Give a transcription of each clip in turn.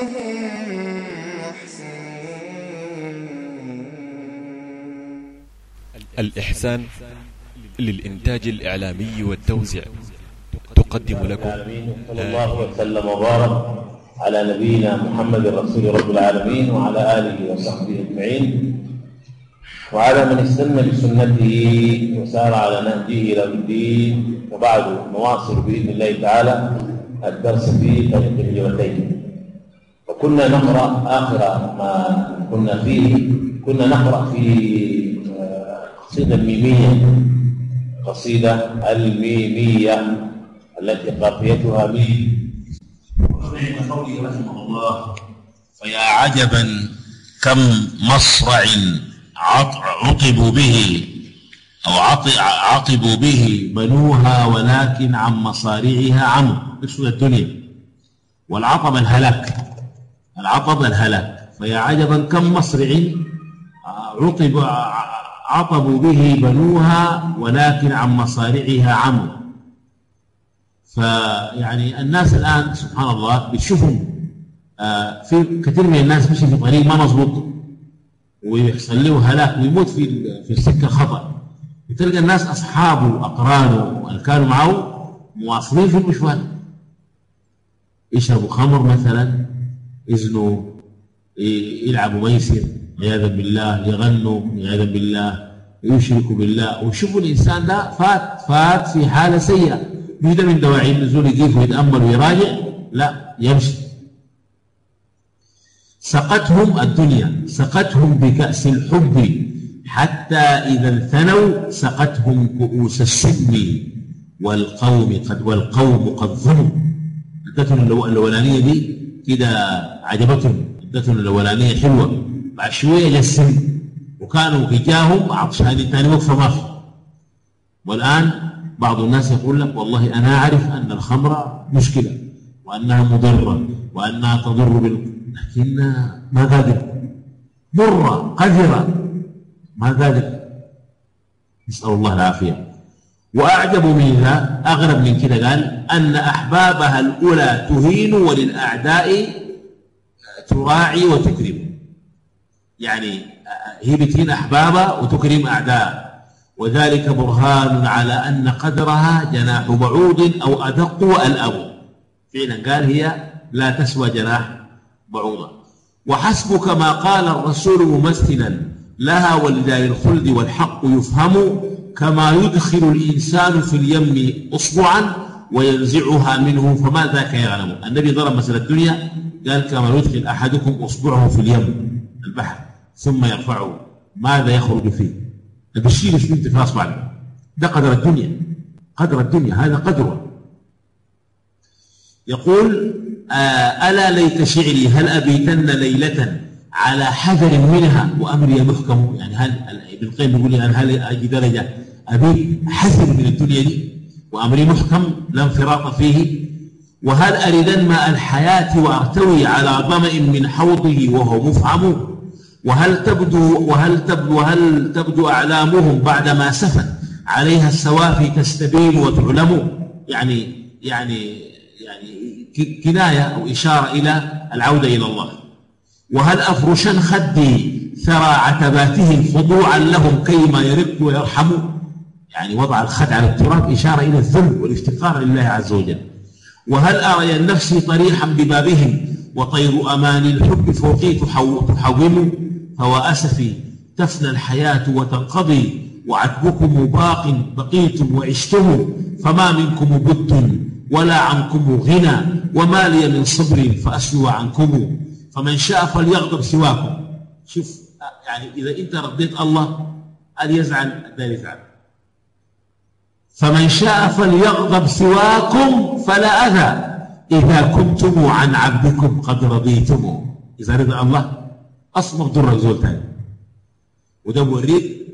محسنون الإحسان للإنتاج الإعلامي والتوزيع. تقدم لكم الله وسلم وبارك على نبينا محمد رسول رب العالمين وعلى آله وصحبه أجمعين. وعلى من استنى بسنته وسار على نهجه إلى الدين. وبعد نواصل بإذن الله تعالى الدرس في طريق الهجرتين وكنا نقرأ آخر ما كنا فيه كنا نقرأ في آه، قصيدة ميمية قصيدة الميمية التي قافيتها ميم ومن قوله رحمه الله فيا عجبا كم مصرع عط- عطبوا به أو عط- عطبوا به بنوها ولكن عن مصارعها عموا اسم الدنيا. والعطب الهلاك. العطب الهلاك. فيا عجبا كم مصرع عطب عطبوا به بنوها ولكن عن مصارعها عموا. فيعني الناس الآن سبحان الله بتشوفهم آه، في كثير من الناس مشي في طريق ما مظبوط ويحصل له هلاك ويموت في في السكة خطا وتلقى الناس أصحابه اقرانه اللي كانوا معه مواصلين في المشوار. يشربوا خمر مثلا. يزنوا ي- يلعبوا ميسر عياذا بالله يغنوا عياذا بالله يشركوا بالله. وشوفوا الإنسان ده فات فات في حالة سيئة. مش ده من دواعي النزول يقيف ويتأمل ويراجع؟ لا يمشي. سقتهم الدنيا سقتهم بكأس الحب. حتى إذا انثنوا سقتهم كؤوس السم. والقوم قد والقوم قد ادتهم الأو- الأولانية دي كده عجبتهم ادتهم الأولانية حلوة بعد شوية جسم وكانوا هجاهم عطشان تاني وقفة ما في والآن بعض الناس يقول لك والله أنا أعرف أن الخمر مشكلة وأنها مضرة وأنها تضر بال لكنها ما قادر مرة قذرة ما قادر نسأل الله العافية. وأعجب منها أغرب من كده قال أن أحبابها الأولى تهين وللأعداء تراعي وتكرم. يعني هي بتهين أحبابها وتكرم أعداء. وذلك برهان على أن قدرها جناح بعوض أو أدق وألأم فعلا قال هي لا تسوى جناح بعوضة. وحسبك ما قال الرسول ممثلا لها ولدار الخلد والحق يفهم كما يدخل الإنسان في اليم أصبعا وينزعها منه فما ذاك يعلم النبي ضرب مثل الدنيا قال كما يدخل أحدكم أصبعه في اليم البحر ثم يرفعه ماذا يخرج فيه؟ بشيل انت في أصبع ده قدر الدنيا قدر الدنيا هذا قدره. يقول آه ألا ليت شعري هل أبيتن ليلة؟ على حذر منها وأمري محكم يعني هل ابن القيم يقول لي هل أجي درجة أبيت حذر من الدنيا دي وأمري محكم؟ لا انفراط فيه. وهل أردن ماء الحياة وأرتوي على ظمأ من حوضه وهو مفعم وهل تبدو وهل تبدو وهل تبدو أعلامهم بعدما سفت عليها السوافي تستبين وتعلم؟ يعني يعني يعني كناية أو إشارة إلى العودة إلى الله. وهل أفرشن خدي ثرى عتباتهم خضوعا لهم كيما يرق ويرحم يعني وضع الخد على التراب إشارة إلى الذل والافتقار لله عز وجل. وهل أري النفس طريحا ببابهم وطير أمان الحب فوقي تحو- تحوم؟ فهو أسفي تفنى الحياة وتنقضي وعتبكم باق بقيتم وعشتم فما منكم بد ولا عنكم غنى وما لي من صبر فأسلو عنكم. فمن شاء فليغضب سواكم. شوف يعني إذا أنت رديت الله أن يزعل لا يزعل. فمن شاء فليغضب سواكم فلا أذى. إذا كنتم عن عبدكم قد رضيتم. إذا رضى الله أصبر ضر زول تاني. وده بوريك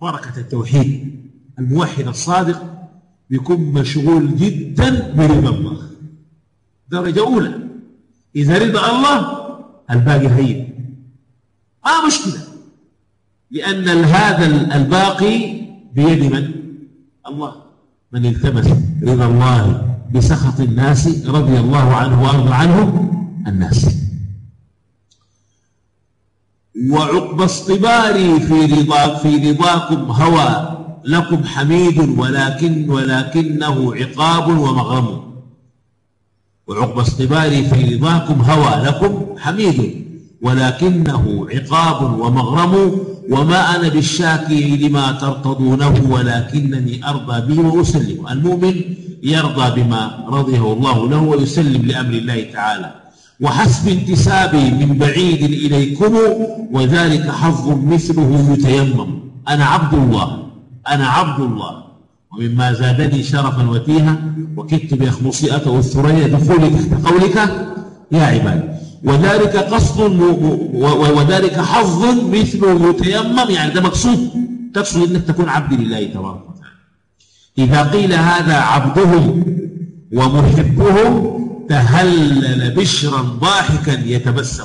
بركة التوحيد. الموحد الصادق بيكون مشغول جدا برضا الله. درجة أولى. إذا رضا الله الباقي هين. ما مشكلة. لأن هذا الباقي بيد من؟ الله. من التمس رضا الله بسخط الناس رضي الله عنه وأرضى عنه الناس. وعقب اصطباري في رضا في رضاكم هوى لكم حميد ولكن ولكنه عقاب ومغرم. وعقب اصطباري في رضاكم هوى لكم حميد ولكنه عقاب ومغرم وما أنا بالشاكي لما ترتضونه ولكنني أرضى به وأسلم. المؤمن يرضى بما رضيه الله له ويسلم لأمر الله تعالى. وحسب انتسابي من بعيد إليكم وذلك حظ مثله يتيمم. أنا عبد الله أنا عبد الله. ومما زادني شرفا وتيها وكدت بأخمصئة الثريا دخولي تحت قولك يا عباد. وذلك قصد وذلك حظ مثله يتيمم يعني ده مقصود. تقصد إنك تكون عبد لله تبارك وتعالى. إذا قيل هذا عبدهم ومحبهم تهلل بشرا ضاحكا يتبسم.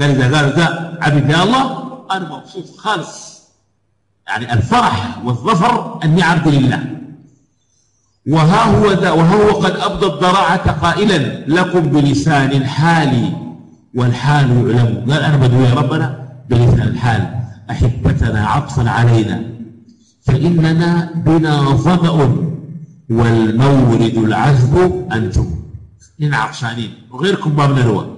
قال إذا قالوا ده عبد يا الله أنا مبسوط خالص. يعني الفرح والظفر أني عبد لله. وها هو وها هو قد ابدى الضراعة قائلا لكم بلسان الحال والحال يعلم. قال أنا بدو يا ربنا بلسان الحال. أحبتنا عطفا علينا. فإننا بنا ظمأ والمورد العذب أنتم. إن عطشانين. وغيركم ما بنروى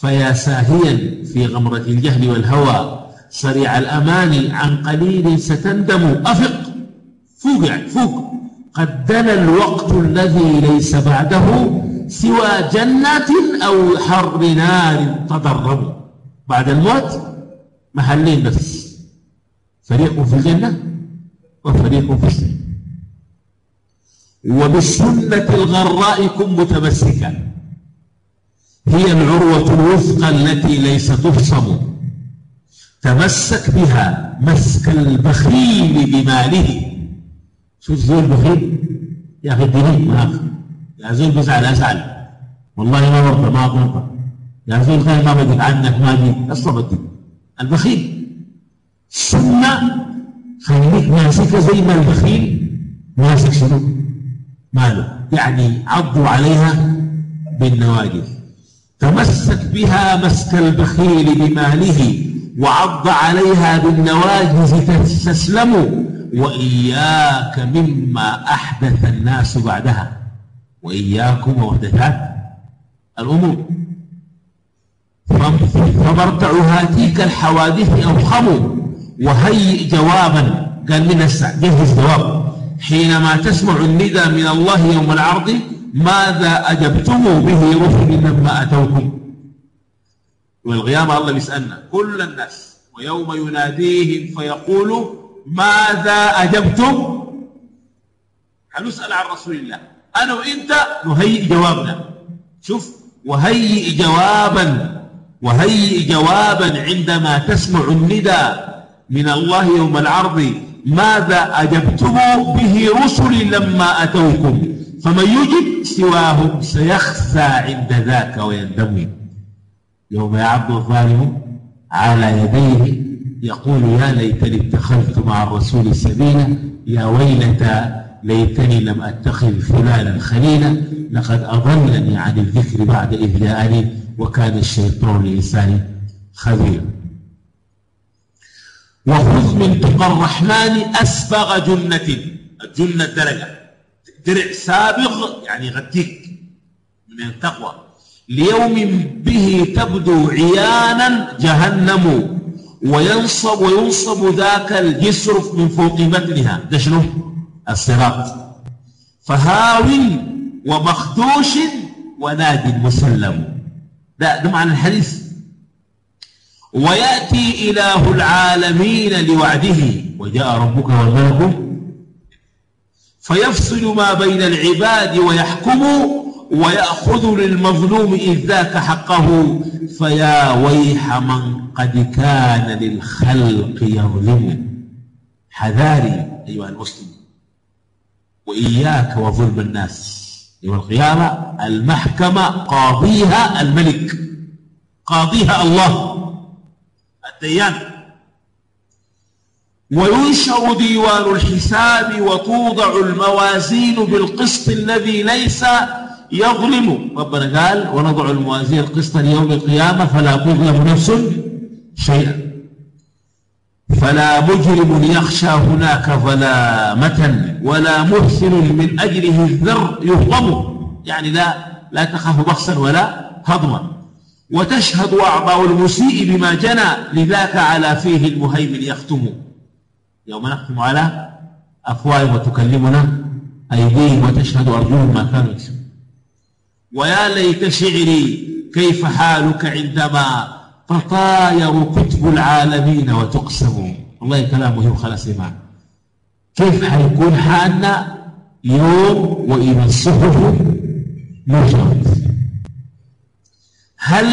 فيا ساهيا في غمرة الجهل والهوى. سريع الأمان عن قليل ستندم. أفق. فوق يعني فوق. قد دنا الوقت الذي ليس بعده سوى جنة أو حر نار تضرم بعد الموت محلين بس فريق في الجنة وفريق في السجن. وبالسنة الغراء كن متمسكا. هي العروة الوثقى التي ليس تفصم. تمسك بها مسك البخيل بماله. شوف زي البخيل يا أخي الدين ما يا زول بزعل أزعل والله ما برضى ما برضى يا زول خير ما بدك عنك ما جيت بدي البخيل. سنة خليك ماسكة زي ما البخيل ماسك شنو؟ ماله. يعني عضوا عليها بالنواجذ. تمسك بها مسك البخيل بماله وعض عليها بالنواجذ تستسلم وإياك مما أحدث الناس بعدها. وإياكم ومحدثات الأمور. فمرتع هاتيك الحوادث أوخم وهيئ جوابا. قال الساعة جهز جواب. حينما تسمع الندى من الله يوم العرض ماذا أجبتم به رسل لما أتوكم؟ والقيامة الله بيسألنا كل الناس. ويوم يناديهم فيقول ماذا أجبتم؟ حنسأل عن رسول الله؟ أنا وإنت نهيئ جوابنا. شوف وهيئ جوابا وهيئ جوابا عندما تسمع الندى من الله يوم العرض ماذا أجبتم به رسلي لما أتوكم؟ فمن يجب سواهم سيخفى عند ذاك ويندم يوم يعض الظالم على يديه يقول يا ليتني اتخذت مع الرسول سبيلا يا ويلتى ليتني لم أتخذ فلانا خليلا لقد أضلني عن الذكر بعد إذ جاءني وكان الشيطان لإنسان خبيرا وخذ من تقى الرحمن أسبغ جنة الجنة درجة درع سابغ يعني غديك من التقوى ليوم به تبدو عيانا جهنم. وينصب وينصب ذاك الجسر من فوق متنها. ده شنو؟ الصراط. فهاو ومخدوش وناد مسلم. ده, ده معنى الحديث. ويأتي إله العالمين لوعده. وجاء ربك والملك فيفصل ما بين العباد ويحكم ويأخذ للمظلوم إذ ذاك حقه فيا ويح من قد كان للخلق يظلم. حذاري أيها المسلم وإياك وظلم الناس يوم القيامة. المحكمة قاضيها الملك قاضيها الله الديان. وينشر ديوان الحساب وتوضع الموازين بالقسط الذي ليس يظلم. ربنا قال ونضع الموازين القسط ليوم القيامة فلا تظلم نفس شيئا. فلا مجرم يخشى هناك ظلامة ولا محسن من أجله الذر يهضم يعني لا لا تخاف بخسا ولا هضما. وتشهد أعضاء المسيء بما جنى لذاك على فيه المهيمن يختم. يوم نختم على أفواههم وتكلمنا أيديهم وتشهد أرجلهم ما كانوا يكسبون. ويا ليت شعري كيف حالك عندما تطاير كتب العالمين وتقسم. والله كلامه خلاص إيمان. كيف حيكون حالنا يوم وإذا الصحف نشرت هل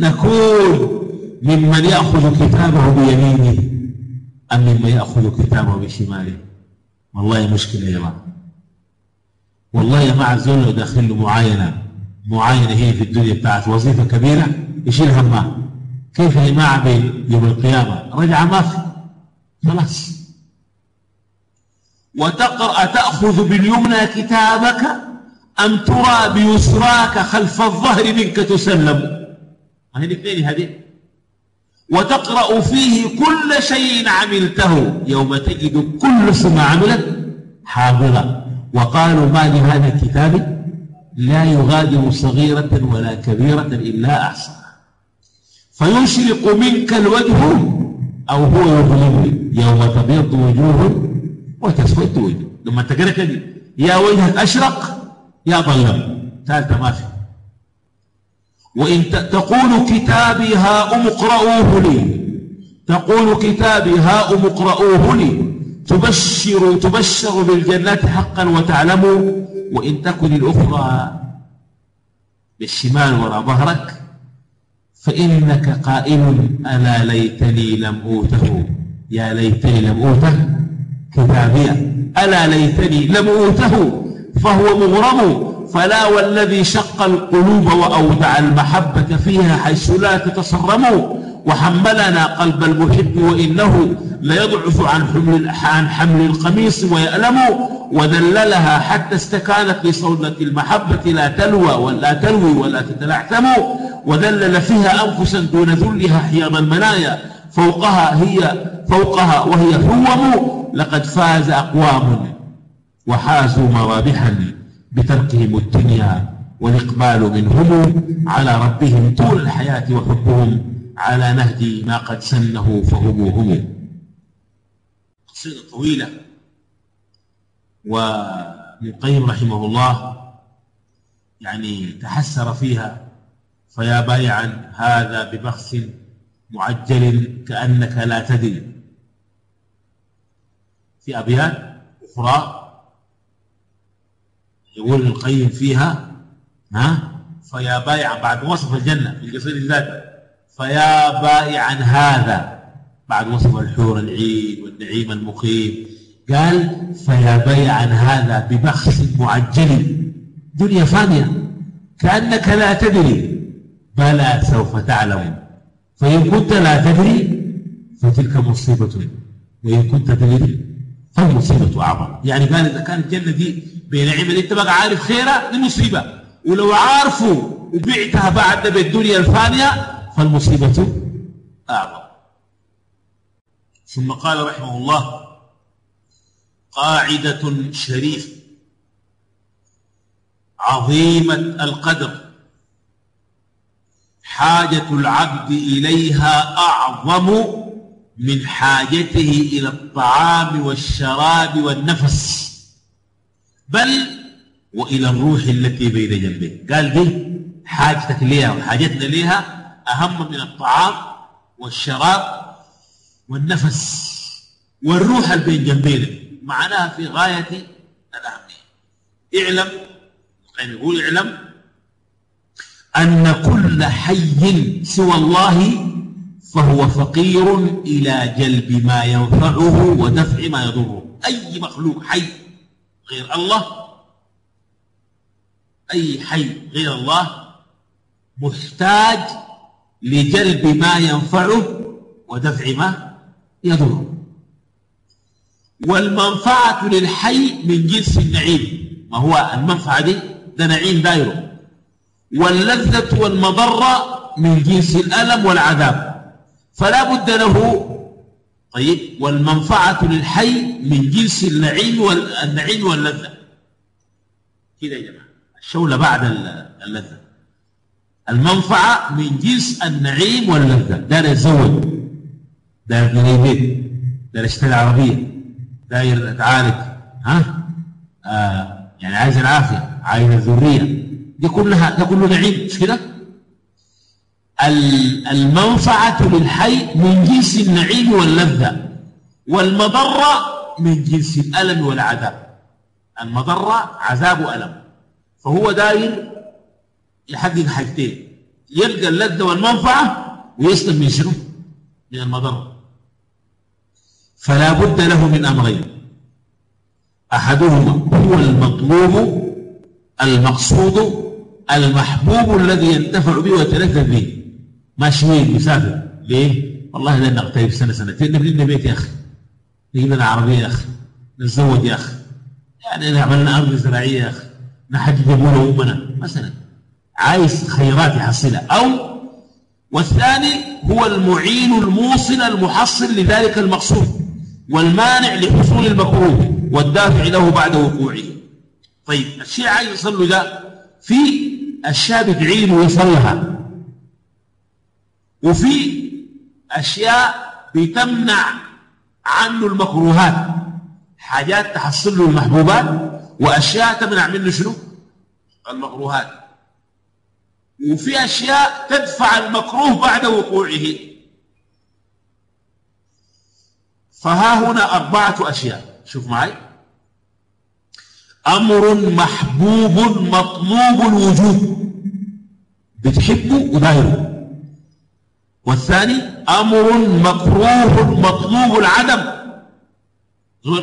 نكون ممن يأخذ كتابه بيمينه أم ممن يأخذ كتابه بشماله؟ والله مشكلة يا جماعة والله جماعة الزول داخل له معاينة معاينة هي في الدنيا بتاعت وظيفة كبيرة يشيل همها. كيف الجماعة يوم القيامة؟ رجع ما في. خلاص. وتقرأ تأخذ باليمنى كتابك أم ترى بيسراك خلف الظهر منك تسلم؟ هذه الاثنين هذه. وتقرأ فيه كل شيء عملته. يوم تجد كل اسم عملت حاضرة وقالوا ما لهذا الكتاب؟ لا يغادر صغيرة ولا كبيرة إلا أحصاها فيشرق منك الوجه أو هو يظلم يوم تبيض وجوه وتسود وجوه. لما تقرأ كده يا وجهك أشرق يا ظلم ثالثة ما في. وإن تقول كتابي هاؤم اقرؤوه لي. تقول كتابي هاؤم اقرؤوه لي. تبشر تبشر بالجنات حقا وتعلموا وإن تكن الأخرى بالشمال وراء ظهرك فإنك قائل ألا ليتني لم أوته. يا ليتني لم أوته كتابيا. ألا ليتني لم أوته فهو مغرم. فلا والذي شق القلوب وأودع المحبة فيها حيث لا تتصرم. وحملنا قلب المحب وإنه ليضعف عن حمل, عن حمل القميص ويألم وذللها حتى استكانت لصولة المحبة لا تلوى ولا تلوي ولا تتلعثم وذلل فيها أنفسا دون ذلها حياض المنايا. فوقها هي فوقها وهي حوم. لقد فاز أقوام وحازوا مرابحا بتركهم الدنيا والإقبال منهم على ربهم طول الحياة وحبهم على نهج ما قد سنه فهم هم طويلة. وابن القيم رحمه الله يعني تحسر فيها فيا بايعا هذا ببخس معجل كأنك لا تدري. في أبيات أخرى يقول القيم فيها ها فيا بايعا بعد وصف الجنة في القصيدة ذاته فيا بائعا هذا بعد وصف الحور العين والنعيم المقيم. قال فيا بيعا هذا ببخس معجل. دنيا فانية. كأنك لا تدري. بلى سوف تعلم. فإن كنت لا تدري فتلك مصيبة. وإن كنت تدري فالمصيبة أعظم. يعني قال إذا كانت الجنة دي بنعمة أنت بقى عارف خيرها دي مصيبة. ولو عارفوا وبعتها بعد بالدنيا الفانية فالمصيبة أعظم. ثم قال رحمه الله قاعدة شريفة عظيمة القدر حاجة العبد إليها أعظم من حاجته إلى الطعام والشراب والنفس بل وإلى الروح التي بين جنبه. قال دي حاجتك ليها وحاجتنا ليها أهم من الطعام والشراب والنفس والروح اللي بين جنبينا معناها في غاية الأهمية. اعلم يعني يقول اعلم أن كل حي سوى الله فهو فقير إلى جلب ما ينفعه ودفع ما يضره. أي مخلوق حي غير الله أي حي غير الله محتاج لجلب ما ينفعه ودفع ما يضره والمنفعة للحي من جنس النعيم. ما هو المنفعة دي؟ ده نعيم دايره. واللذة والمضرة من جنس الألم والعذاب. فلا بد له. طيب والمنفعة للحي من جنس النعيم والنعيم واللذة. كده يا جماعة. الشولة بعد اللذة. المنفعة من جنس النعيم واللذة. دار يتزوج دار يبني بيت دار يشتري عربية داير اتعالج ها؟ آه يعني عايز العافية عايز الذرية. دي كلها ده كله نعيم مش كده؟ المنفعة للحي من جنس النعيم واللذة والمضرة من جنس الألم والعذاب. المضرة عذاب وألم. فهو داير يحقق حاجتين يلقى اللذة والمنفعة ويسلم من شنو؟ من المضرة. فلا بد له من أمرين. أحدهما هو المطلوب المقصود المحبوب الذي ينتفع به ويتلذذ به. ماشي مسافر ليه؟ والله لن نغترب سنة سنتين. نبني بيت يا أخي. نجيب لنا عربية يا أخي. نتزوج يا أخي. يعني نعمل لنا أرض زراعية يا أخي. نحجج أبونا وأمنا مثلا. عايز خيرات يحصلها. أو والثاني هو المعين الموصل المحصل لذلك المقصود. والمانع لحصول المكروه والدافع له بعد وقوعه. طيب الشيء عايز يصل له ده في أشياء بتعين ويصلها وفي أشياء بتمنع عنه المكروهات. حاجات تحصل له المحبوبات وأشياء تمنع منه شنو؟ المكروهات. وفي أشياء تدفع المكروه بعد وقوعه. فها هنا أربعة أشياء. شوف معي. أمر محبوب مطلوب الوجود بتحبه ودايره والثاني أمر مكروه مطلوب العدم.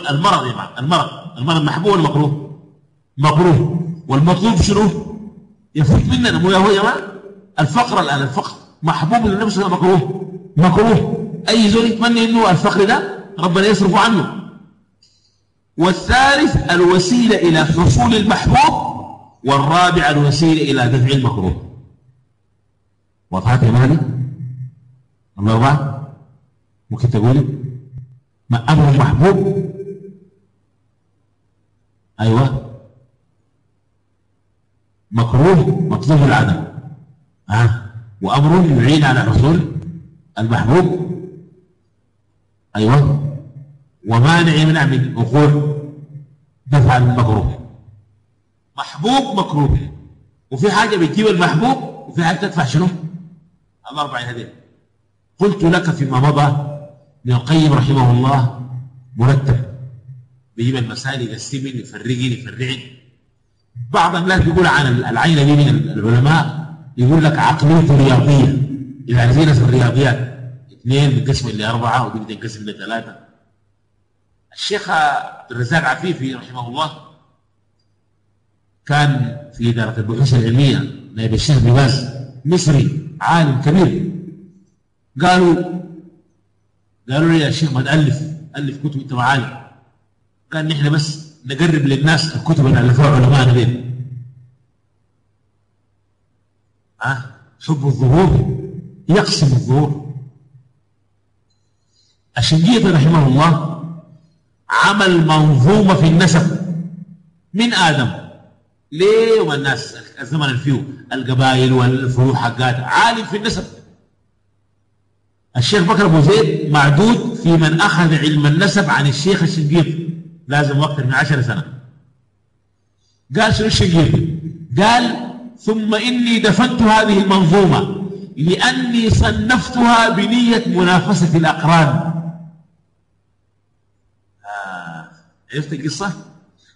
المرض يا معلم المرض المرض محبوب ولا مكروه؟ والمطلوب شنو؟ يفوت مننا مو يا جماعة؟ الفقر الآن الفقر. محبوب للنفس مكروه. مكروه. أي زول يتمنى إنه الفقر ده ربنا يصرف عنه. والثالث الوسيلة إلى حصول المحبوب والرابع الوسيلة إلى دفع المكروه. وضحت يا مالك الله بعد ممكن تقولي ما أمر محبوب أيوة. مكروه مطلوب العدم. آه. وأمر يعين على حصول المحبوب. أيوة. ومانع يمنع من وقوع دفع المكروه. محبوب مكروه. وفي حاجة بتجيب المحبوب؟ وفي حاجة تدفع شنو؟ الأربعين هذين قلت لك فيما مضى ابن القيم رحمه الله مرتب. بيجيب المسائل يقسمين يفرقين يفرعين بعض الناس بيقول عن العين دي من العلماء يقول لك عقلية رياضية. زينا في الرياضيات. اثنين بنقسم إلى أربعة ودي بتنقسم إلى ثلاثة الشيخ الرزاق عفيفي رحمه الله كان في إدارة البحوث العلمية نائب الشيخ بن مصري عالم كبير. قالوا قالوا لي يا شيخ ما تألف ألف كتب أنت معاي قال نحن بس نقرب للناس الكتب اللي ألفوها علماءنا دي أه؟ حب الظهور يقسم الظهور. الشنقيطي رحمه الله عمل منظومة في النسب. من آدم. ليه وما الناس الزمن الفيو القبائل والفروع حقات عالم في النسب. الشيخ بكر أبو زيد معدود في من أخذ علم النسب عن الشيخ الشنقيطي لازم أكثر من عشر سنة. قال شنو الشنقيطي قال ثم إني دفنت هذه المنظومة لأني صنفتها بنية منافسة الأقران. عرفت القصة؟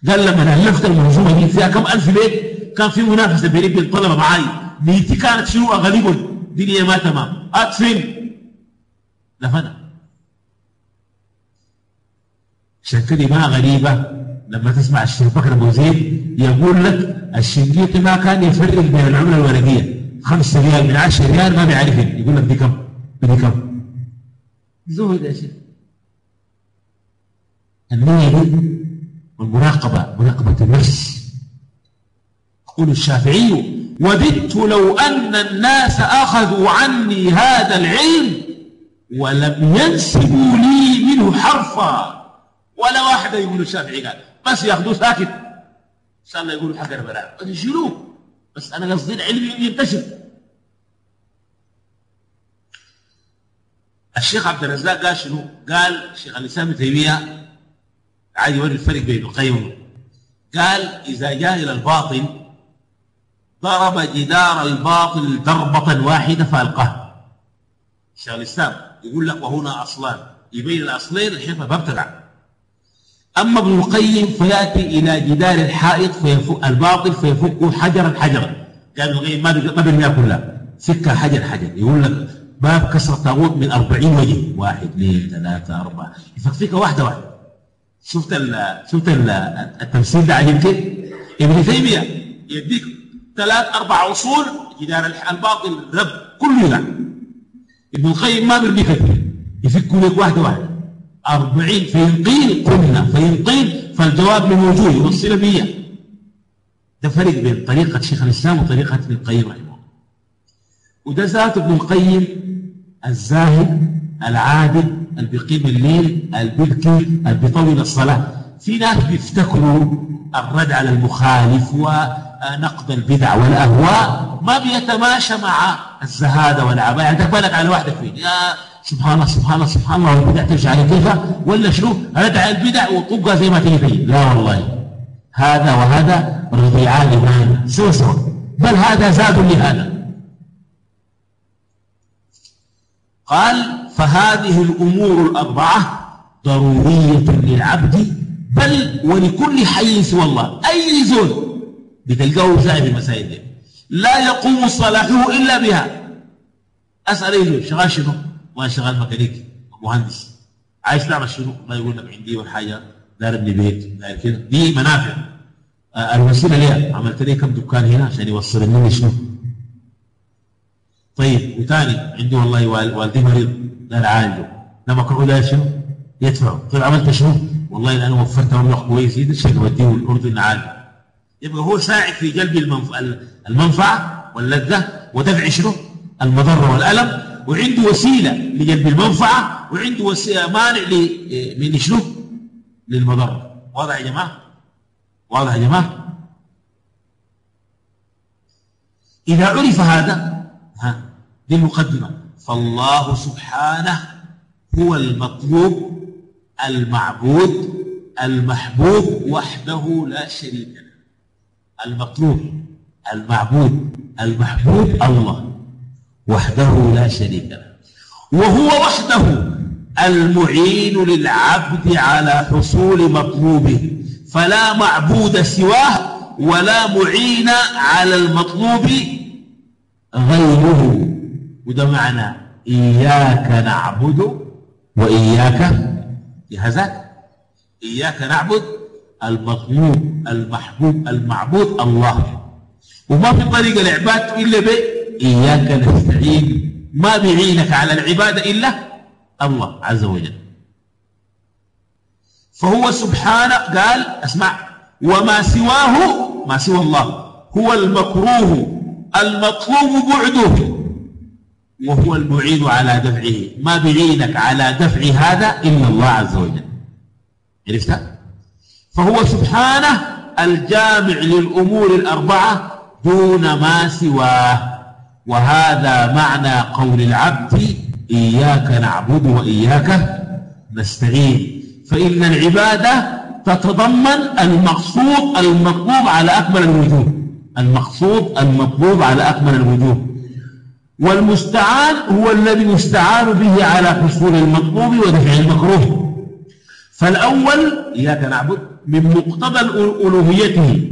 قال لما ألفت المنظومة دي فيها كم ألف بيت كان في منافسه بيني وبين الطلبه معاي. نيتي كانت شنو؟ اغلبهم الدنيا ما تمام. ادفن دفنها عشان كده ما غريبة لما تسمع الشيخ بكر أبو زيد يقول لك الشنقيطي ما كان يفرق بين العملة الورقية خمسة ريال من عشرة ريال ما بيعرفين. يقول لك دي كم؟ دي كم؟ زهد يا شيخ. النية والمراقبة مراقبة النفس. يقول الشافعي وددت لو أن الناس أخذوا عني هذا العلم ولم ينسبوا لي منه حرفا. ولا واحد يقول الشافعي قال بس ياخذوه ساكت ان شاء الله يقولوا حق البلاء بس يشيلوه بس أنا قصدي العلم ينتشر. الشيخ عبد الرزاق قال شنو؟ قال شيخ الإسلام ابن تيمية عاد يوري الفرق بين القيم. قال إذا جاء إلى الباطل ضرب جدار الباطل ضربة واحدة فألقاه. شيخ الإسلام يقول لك وهنا أصلان. يبين الأصلين الحيطة بابتلع أما ابن القيم فيأتي إلى جدار الحائط فيفك الباطل فيفكه حجرا حجرا. قال ابن القيم ما بيرميها كلها فكها حجر حجر. يقول لك باب كسر طاغوت من 40 وجه. واحد اثنين ثلاثة أربعة. يفكفكها واحدة واحدة. شفت ال شفت ال التمثيل ده كيف؟ ابن تيمية يديك ثلاث أربع أصول جدار الباطل رب كله يلعب. ابن القيم ما بيرمي كثير يفكوا لك واحدة واحدة. أربعين فإن قيل قلنا فإن قيل فالجواب من وجوه يوصل بيا ده فرق بين طريقة شيخ الإسلام وطريقة ابن القيم رحمه الله. وده ذات ابن القيم الزاهد العابد اللي بيقيم الليل اللي بيبكي اللي بيطول الصلاة. في ناس بيفتكروا الرد على المخالف ونقد البدع والأهواء ما بيتماشى مع الزهادة والعباية عندك بالك على واحدة فين يا سبحان الله سبحان الله سبحان الله والبدع تمشي على كيفها؟ ولا شنو؟ رد على البدع وطبقها زي ما تيجي لا والله. هذا وهذا رضيعان مان سوا سوا بل هذا زاد لهذا. قال فهذه الأمور الأربعة ضرورية للعبد بل ولكل حي سوى الله أي زول بتلقاه في المسائل دي لا يقوم صلاحه إلا بها أسأل أي زول شغال شنو؟ ما شغال ميكانيكي مهندس عايز تعمل شنو؟ ما يقول لك عندي ولا حاجة دار ابني بيت دار كده دي منافع آه الوسيلة ليه عملت لي كم دكان هنا عشان يوصل مني شنو؟ طيب وثاني عندي والله والدي مريض دار عالجه لما كنت ده شنو؟ يدفعه طيب عملت شنو؟ والله أنا وفرت مبلغ كويس يد الشيء بديه الأردن عالجه يبقى هو ساعد في جلب المنف... المنفعة واللذة ودفع شنو؟ المضرة والألم وعنده وسيلة لجلب المنفعة وعنده وسيله مانع ل... من شنو؟ للمضرة واضح يا جماعة؟ واضح يا جماعة؟ إذا عرف هذا ها دي المقدمة فالله سبحانه هو المطلوب المعبود المحبوب وحده لا شريك له. المطلوب المعبود المحبوب الله وحده لا شريك له. وهو وحده المعين للعبد على حصول مطلوبه. فلا معبود سواه ولا معين على المطلوب غيره. وده معنى إياك نعبد وإياك جهزك إياك نعبد المطلوب المحبوب المعبود الله. وما في طريق العباد إلا ب إياك نستعين. ما بيعينك على العبادة إلا الله عز وجل. فهو سبحانه قال أسمع وما سواه ما سوى الله هو المكروه المطلوب بعده. وهو المعين على دفعه. ما بعينك على دفع هذا إلا الله عز وجل. عرفت؟ فهو سبحانه الجامع للأمور الأربعة دون ما سواه. وهذا معنى قول العبد إياك نعبد وإياك نستعين. فإن العبادة تتضمن المقصود المطلوب على أكمل الوجوه. المقصود المطلوب على أكمل الوجوه. والمستعان هو الذي يستعان به على حصول المطلوب ودفع المكروه. فالأول إياك نعبد من مقتضى ألوهيته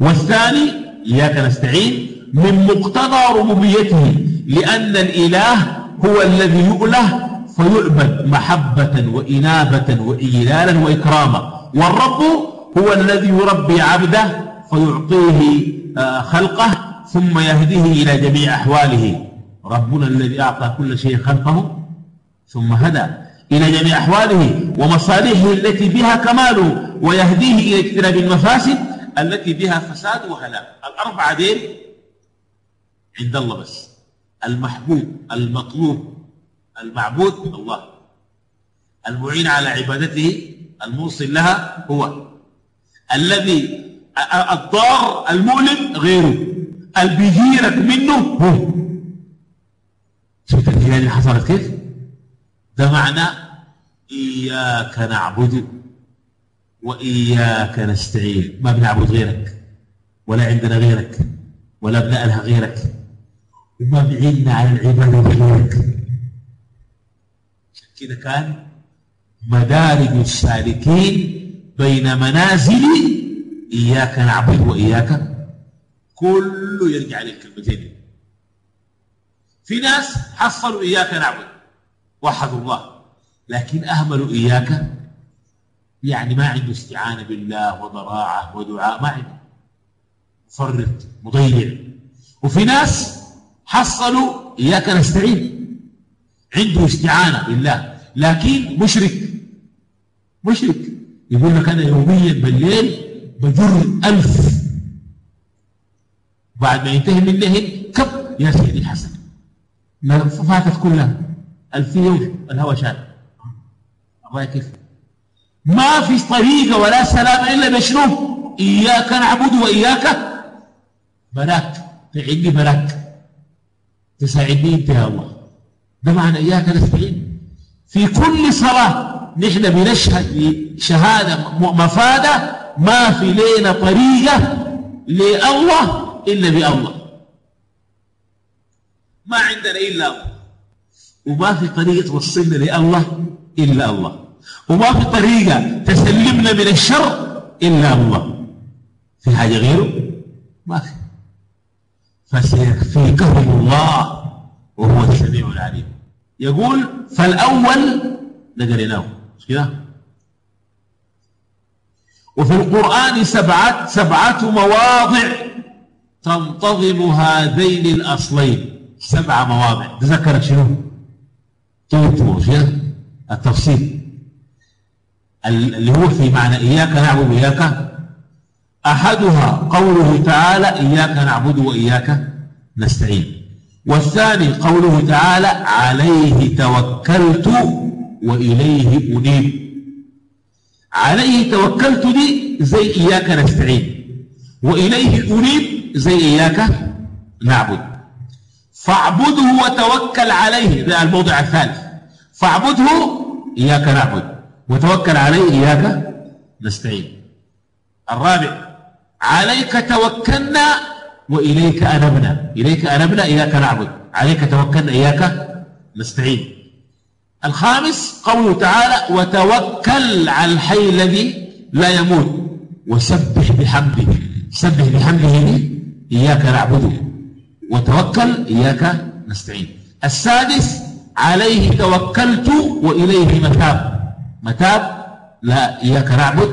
والثاني إياك نستعين من مقتضى ربوبيته لأن الإله هو الذي يؤله فيعبد محبة وإنابة وإجلالا وإكراما والرب هو الذي يربي عبده فيعطيه خلقه ثم يهديه إلى جميع أحواله. ربنا الذي أعطى كل شيء خلقه ثم هدى إلى جميع أحواله ومصالحه التي بها كماله ويهديه إلى اجتناب المفاسد التي بها فساد وهلاك. الأربعة دين عند الله بس. المحبوب المطلوب المعبود الله. المعين على عبادته الموصل لها هو. الذي الضار المؤلم غيره. اللي بيجيرك منه هو. شفت الهلال اللي حصلت كيف؟ ده معنى إياك نعبد وإياك نستعين. ما بنعبد غيرك ولا عندنا غيرك ولا بنألها غيرك. وما بعيدنا على العبادة غيرك كده كان مدارج السالكين بين منازل إياك نعبد وإياك. كله يرجع للكلمتين. في ناس حصلوا إياك نعبد. وحدوا الله. لكن أهملوا إياك. يعني ما عنده استعانة بالله وضراعة ودعاء. ما عنده. مفرط مضيع. وفي ناس حصلوا إياك نستعين. عنده استعانة بالله. لكن مشرك. مشرك. يقول لك أنا يوميا بالليل بجر ألف. بعد ما ينتهي من النهي كب يا سيدي حسن. فاتت كلها. ألفية الهوى شاد. الله كيف ما في طريقة ولا سلام إلا بشنو؟ إياك نعبد وإياك براك تعيني براك تساعدني انت يا الله. ده معنى إياك نستعين. في كل صلاة نحن بنشهد بشهادة مفادة ما في لنا طريقة لله إلا بألله. ما عندنا إلا الله. وما في طريقة توصلنا لله إلا الله. وما في طريقة تسلمنا من الشر إلا الله. في حاجة غيره؟ ما في. فسيكفيكهم الله وهو السميع العليم. يقول فالأول نقريناه مش كده؟ وفي القرآن سبعة سبعة مواضع تنتظم هذين الأصلين. سبع مواضع. تذكرت شنو؟ توتو التفصيل. اللي هو في معنى إياك نعبد وإياك أحدها قوله تعالى إياك نعبد وإياك نستعين. والثاني قوله تعالى عليه توكلت وإليه أنيب. عليه توكلت دي زي إياك نستعين وإليه أنيب زي إياك نعبد. فاعبده وتوكل عليه. ده الموضع الثالث. فاعبده إياك نعبد وتوكل عليه إياك نستعين. الرابع عليك توكلنا وإليك أنبنا. إليك أنبنا إياك نعبد. عليك توكلنا إياك نستعين. الخامس قوله تعالى وتوكل على الحي الذي لا يموت. وسبح بحمده. سبح بحمده إياك نعبده وتوكل إياك نستعين. السادس عليه توكلت وإليه متاب. متاب لا إياك نعبد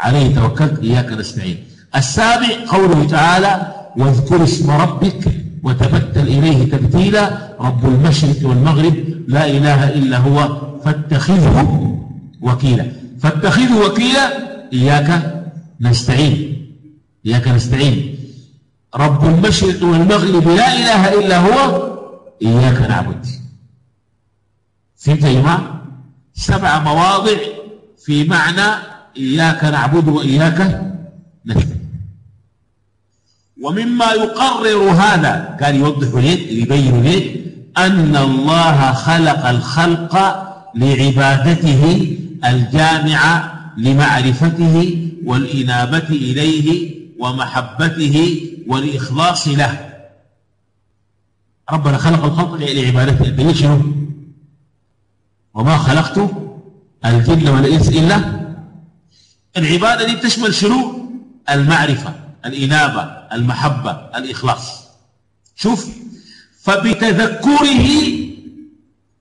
عليه توكلت إياك نستعين. السابع قوله تعالى واذكر اسم ربك وتبتل إليه تبتيلا. رب المشرق والمغرب لا إله إلا هو فاتخذه وكيلا. فاتخذه وكيلا إياك نستعين. إياك نستعين. رب المشرق والمغرب لا إله إلا هو إياك نعبد. فهمت يا سبع مواضع في معنى إياك نعبد وإياك نستعين. ومما يقرر هذا كان يوضح ليه يبين ليه أن الله خلق الخلق لعبادته الجامعة لمعرفته والإنابة إليه ومحبته والإخلاص له. ربنا خلق الخلق لعبادته الدليل شنو؟ وما خلقت الجن والإنس إلا العبادة دي تشمل شنو؟ المعرفة الإنابة المحبة الإخلاص. شوف فبتذكره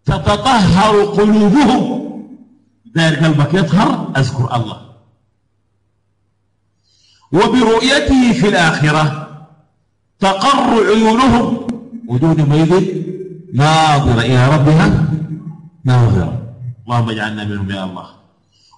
تتطهر قلوبهم دار قلبك يطهر أذكر الله. وبرؤيته في الآخرة. تقر عيونهم. ودون ميض ناظرة إلى ربها ناظرة اللهم اجعلنا منهم يا الله.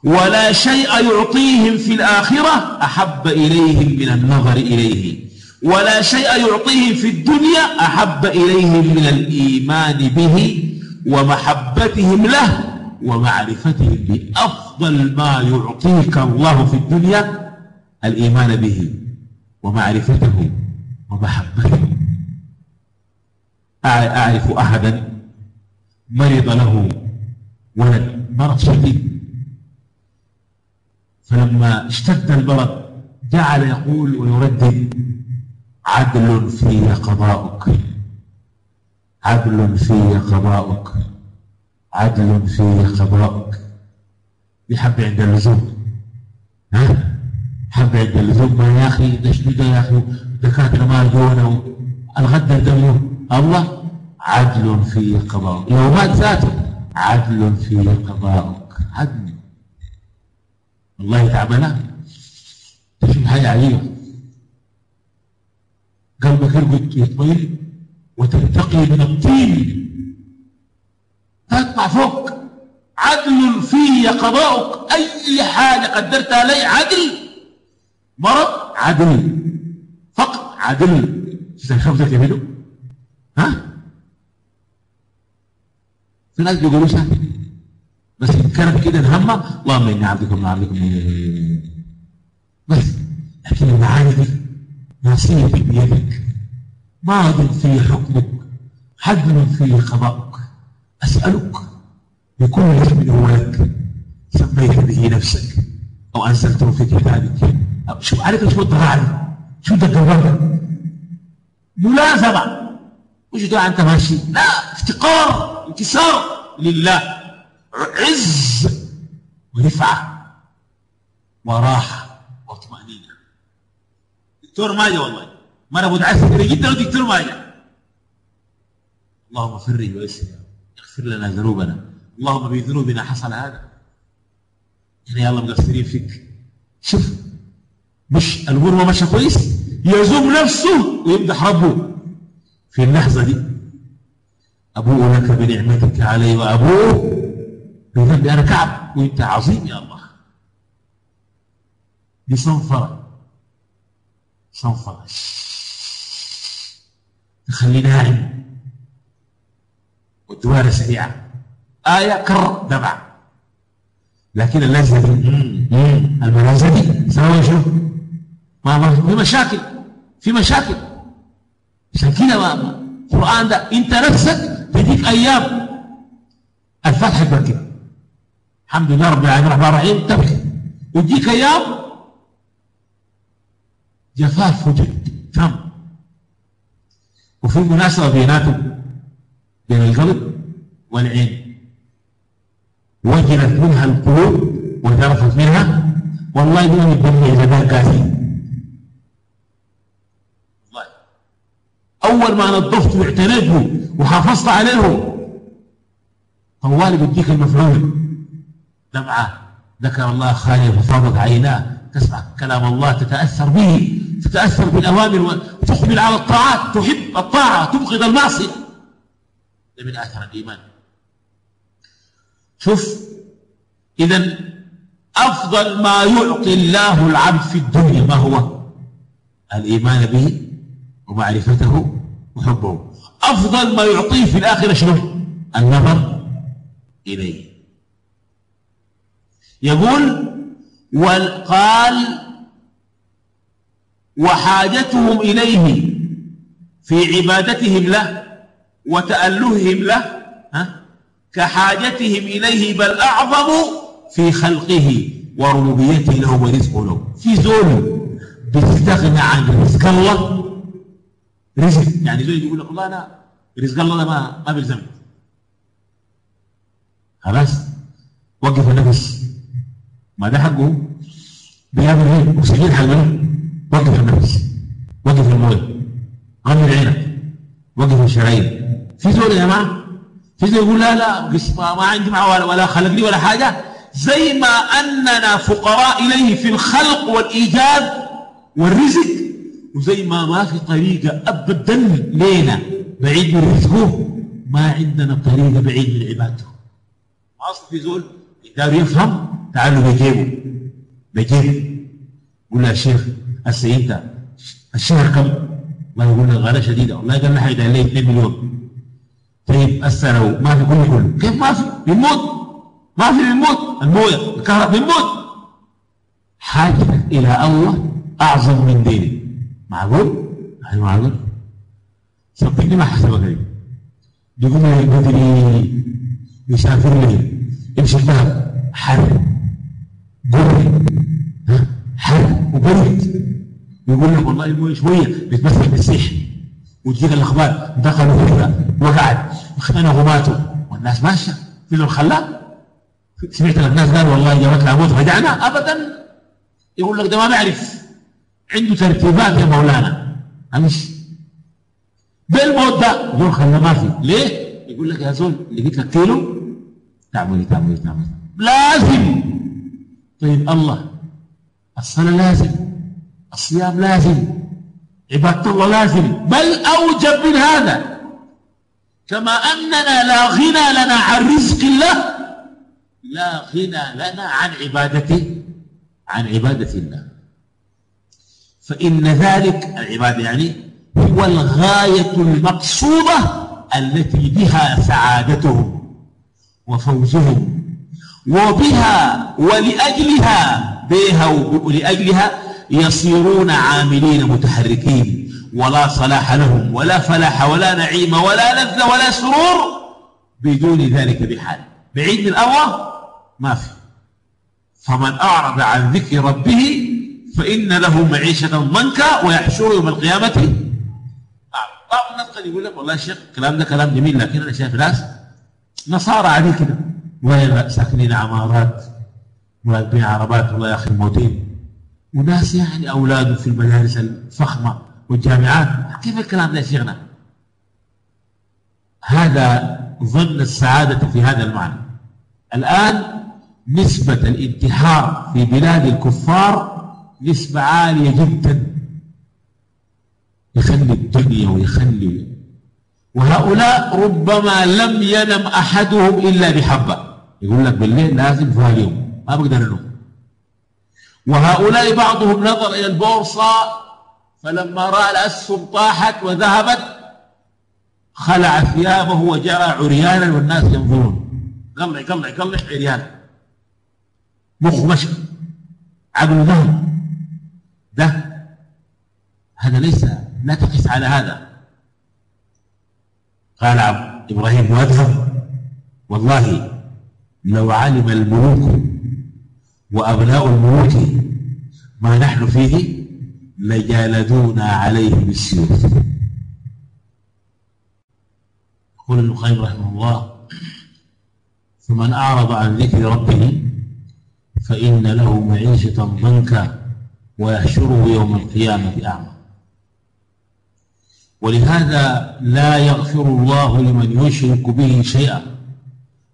ولا شيء يعطيهم في الآخرة أحب إليهم من النظر إليه. ولا شيء يعطيهم في الدنيا أحب إليهم من الإيمان به ومحبتهم له ومعرفتهم بأفضل ما يعطيك الله في الدنيا الإيمان به ومعرفته. ومحبته أعرف أحدا مرض له ولد مرض شديد فلما اشتد المرض جعل يقول ويردد عدل في قضاؤك. عدل في قضاؤك. عدل في قضاؤك. يحب عند اللزوم. ها؟ حب عند اللزوم. يا أخي ده يا أخي؟ دكاترة ما يجونا الغدر دمه الله عدل في قضاؤك لو مات ذاته عدل في قضاؤك عدل. والله تعبنا تشوف حاجة عجيبة. قلبك يرقد يطير وترتقي من الطين تطلع فوق. عدل في قضاؤك أي حاجة قدرتها لي عدل. مرض عدل. فقط عدل شفتك يا ها؟ في ناس بيقولوا سهل بس كانت كده الهمة اللهم إني عبدكم من عبدكم. بس لكن المعاني دي نصيب بيدك. ماض في حكمك حدل في قضاءك أسألك بكل اسم هو لك سميت به نفسك أو أنزلته في كتابك. شو عارف شو الضراعي شو ده الجواب ملازمة. مش ده أنت ماشي. لا افتقار انكسار. لله. عز. ورفعة. وراحة. وطمأنينة دكتور ماجد والله. ما أنا متعسر جدا ودكتور ماجد. اللهم فرج ويسر. اغفر لنا ذنوبنا. اللهم بذنوبنا حصل هذا. إحنا يلا مقصرين فيك. شوف. مش الأمور ماشيه كويس يزوم نفسه ويمدح ربه. في اللحظة دي ابوء لك بنعمتك علي وابوء بذنبي أنا كعب وأنت عظيم يا الله. دي صنفرة. صنفرة. تخلي ناعم والدوارة سريعة. آية كر دمع لكن اللذة الملازة دي سوى شو؟ ما في مشاكل في مشاكل. عشان كده القرآن ده. انت نفسك بديك أيام الفتح يبقى الحمد لله رب العالمين الرحمن الرحيم. تبكي. وتجيك أيام جفاف وجد. تم. وفي مناسبة بيناتهم بين القلب والعين. وجلت منها القلوب وذرفت منها. والله دون الدنيا إذا ما قاسي والله أول ما نظفت واعتنيت به وحافظت عليه. طوالي بديك المفعول. دمعة. ذكر الله خالي ففاضت عيناه. تسمع كلام الله تتأثر به. تتأثر بالأوامر وتقبل على الطاعات. تحب الطاعة. تبغض المعصية. ده من آثار الإيمان. شوف إذا أفضل ما يعطي الله العبد في الدنيا ما هو؟ الإيمان به ومعرفته وحبه أفضل ما يعطيه في الآخرة شنو؟ النظر إليه. يقول وقال وحاجتهم إليه في عبادتهم له وتألههم له ها كحاجتهم إليه بل أعظم في خلقه وربوبيته له ورزقه له. في زول بيستغنى عن رزق الله رزق. يعني زول يقول لك والله أنا رزق الله ما ما بيلزمني. خلاص. وقف النفس. ما ده حقه. بيعمل إيه؟ وسجل حلوة وقف النفس. وقف المويه غمر عينك وقف الشرايين. في زول يا جماعة في زول يقول لا لا ما عندي معه ولا, ولا خلق لي ولا حاجة. زي ما أننا فقراء إليه في الخلق والإيجاد والرزق وزي ما ما في طريقة ابدا لينا بعيد من رزقه ما عندنا طريقة بعيد من عبادته. ما أصل في زول يقدر يفهم تعالوا بجيبه. بجيب قول له يا شيخ هسه أنت الشهر كم؟ الله يقول له غلا شديده والله قال لها حيدها لي 2 مليون طيب هسه لو ما في كله كله كيف ما في؟ بيموت ما في بيموت الموية الكهرباء بيموت حاجتك إلى الله أعظم من دينك. معقول؟ هل معقول؟ صدقني ما حسبك لي بيقوم بدري يسافر لي. يمشي الذهب حر. برد. حر وبرد. يقول لك والله الموية شوية بتمثل بالسيح وتجيك الأخبار. دخلوا فيها وقعد. اختنقوا وماتوا والناس ماشية. في له الخلاق سمعت الناس قالوا والله جابت موت رجعنا ابدا. يقول لك ده ما بعرف. عنده ترتيبات يا مولانا. امشي بالموت ده. يقول خلنا ما في ليه؟ يقول لك يا زول لقيت لك كيلو تعملي تعملي تعملي لازم. طيب الله. الصلاة لازم. الصيام لازم. عبادة الله لازم. بل أوجب من هذا. كما أننا لا غنى لنا عن رزق الله لا غنى لنا عن عبادته عن عبادة الله. فإن ذلك العبادة يعني هو الغاية المقصودة التي بها سعادتهم وفوزهم. وبها ولأجلها بها ولأجلها يصيرون عاملين متحركين. ولا صلاح لهم ولا فلاح ولا نعيم ولا لذة ولا سرور بدون ذلك بحال. بعيد من ما في. فمن أعرض عن ذكر ربه فإن له معيشة ضنكا ويحشر يوم القيامة. بعض الناس قد يقول لك والله يا شيخ الكلام ده كلام جميل لكن أنا شايف ناس نصارى عليه كده. وين ساكنين عمارات وراكبين عربات والله يا أخي موتين. وناس يعني أولاده في المدارس الفخمة والجامعات. كيف الكلام ده يا شيخنا؟ هذا ظن السعادة في هذا المعنى. الآن نسبة الانتحار في بلاد الكفار نسبة عالية جدا. يخلي الدنيا ويخلي وهؤلاء ربما لم ينم أحدهم إلا بحبة. يقول لك بالليل لازم فيها اليوم ما بقدر أنوم. وهؤلاء بعضهم نظر إلى البورصة فلما رأى الأسهم طاحت وذهبت خلع ثيابه وجرى عريانا والناس ينظرون. قلع قلع قلع عريان. مخ مشي عقله ذهب. ده هذا ليس لا تقس على هذا. قال إبراهيم وأذهب. والله لو علم الملوك وأبناء الملوك ما نحن فيه لجالدونا عليه بالسيوف يقول ابن القيم رحمه الله فمن أعرض عن ذكر ربه فإن له معيشة ضنكا ويحشره يوم القيامة أعمى. ولهذا لا يغفر الله لمن يشرك به شيئا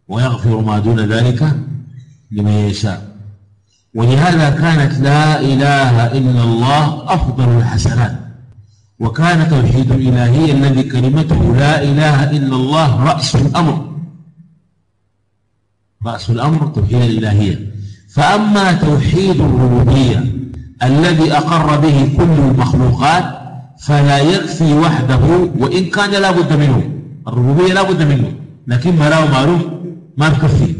ويغفر ما دون ذلك لمن يشاء. ولهذا كانت لا إله إلا الله أفضل الحسنات. وكان توحيد الإلهية الذي كلمته لا إله إلا الله رأس الأمر. رأس الأمر توحيد الإلهية. فأما توحيد الربوبية الذي أقر به كل المخلوقات فلا يكفي وحده وإن كان لا بد منه. الربوبية لا بد منه لكن ما له معروف ما بكفي.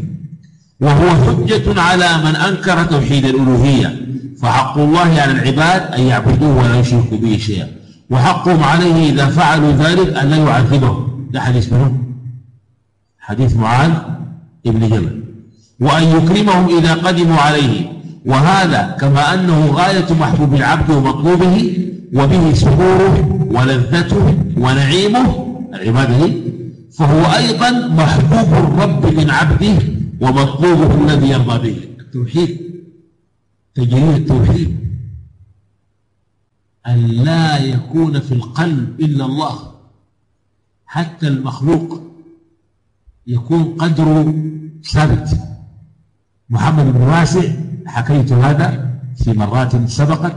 وهو حجة على من أنكر توحيد الألوهية. فحق الله على العباد أن يعبدوه ولا يشركوا به شيئا. وحقهم عليه إذا فعلوا ذلك أن لا يعذبهم. ده حديث منهم حديث معاذ ابن جبل. وأن يكرمهم إذا قدموا عليه. وهذا كما أنه غاية محبوب العبد ومطلوبه وبه سروره ولذته ونعيمه العبادة فهو أيضا محبوب الرب من عبده ومطلوبه الذي يرضى به. التوحيد تجريد التوحيد. أن لا يكون في القلب إلا الله. حتى المخلوق يكون قدره ثابت. محمد بن واسع حكيت هذا في مرات سبقت.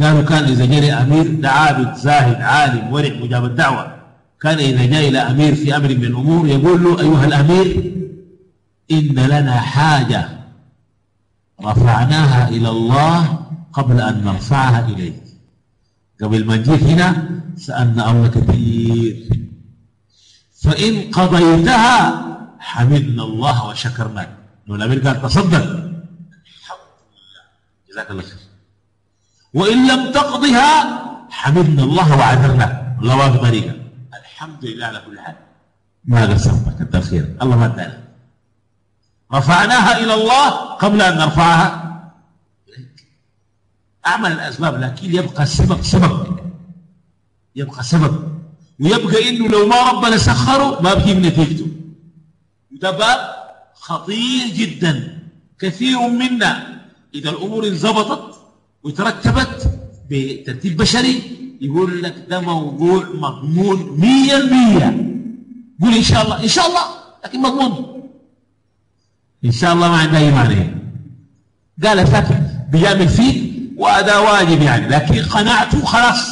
قالوا كان إذا جاء أمير ده عابد زاهد عالم ورع مجاب الدعوة. كان إذا جاء إلى أمير في أمر من الأمور يقول له أيها الأمير إن لنا حاجة رفعناها إلى الله قبل أن نرفعها إليك. قبل ما نجيك هنا سألنا الله كثير. فإن قضيتها حمدنا الله وشكرناك الأمير قال تصدق. الحمد لله. جزاك الله خير. وإن لم تقضها حمدنا الله وعذرناك الله واقف طريقة الحمد لله على كل حال. ما قسمت كتر خير. الله ما أدانا. رفعناها إلى الله قبل أن نرفعها. أعمل الأسباب لكن يبقى السبب سبب. يبقى سبب. ويبقى إنه لو ما ربنا سخره ما بجيب نتيجته. وده باب خطير جدا. كثير منا إذا الأمور انضبطت وترتبت بترتيب بشري يقول لك ده موضوع مضمون مية المية قول إن شاء الله إن شاء الله لكن مضمون. إن شاء الله ما عنده أي معنى قال ساكت بيعمل فيك وهذا واجب يعني لكن قنعت خلاص.